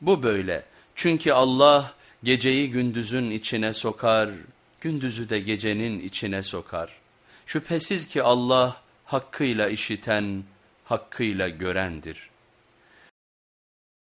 Bu böyle çünkü Allah geceyi gündüzün içine sokar, gündüzü de gecenin içine sokar. Şüphesiz ki Allah hakkıyla işiten, hakkıyla görendir.